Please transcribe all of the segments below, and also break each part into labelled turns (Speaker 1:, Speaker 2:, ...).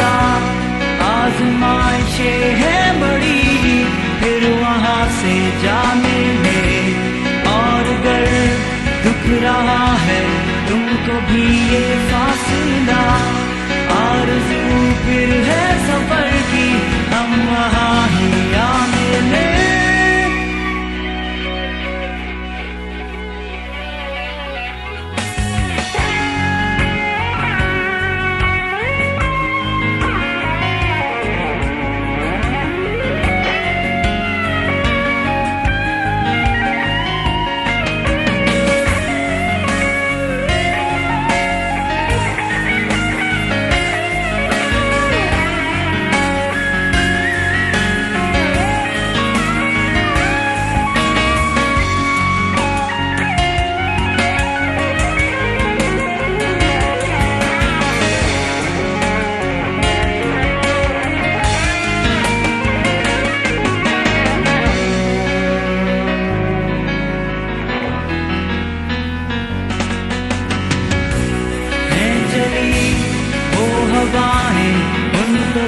Speaker 1: کا آزمائشیں ہیں بڑی، پھر وہاں سے جا ملے اور گر دکھ رہا ہے، تم کو بھی یہ فاصلہ۔ آرزو پھر ہے سفر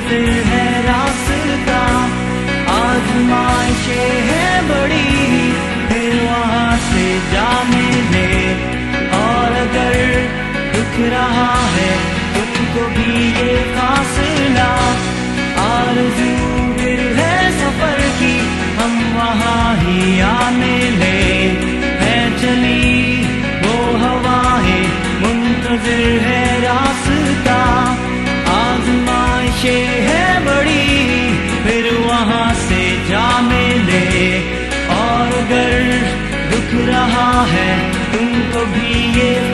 Speaker 1: حاضر ہے راستہ آزمائشیں ہے۔ تم کو بھی یہ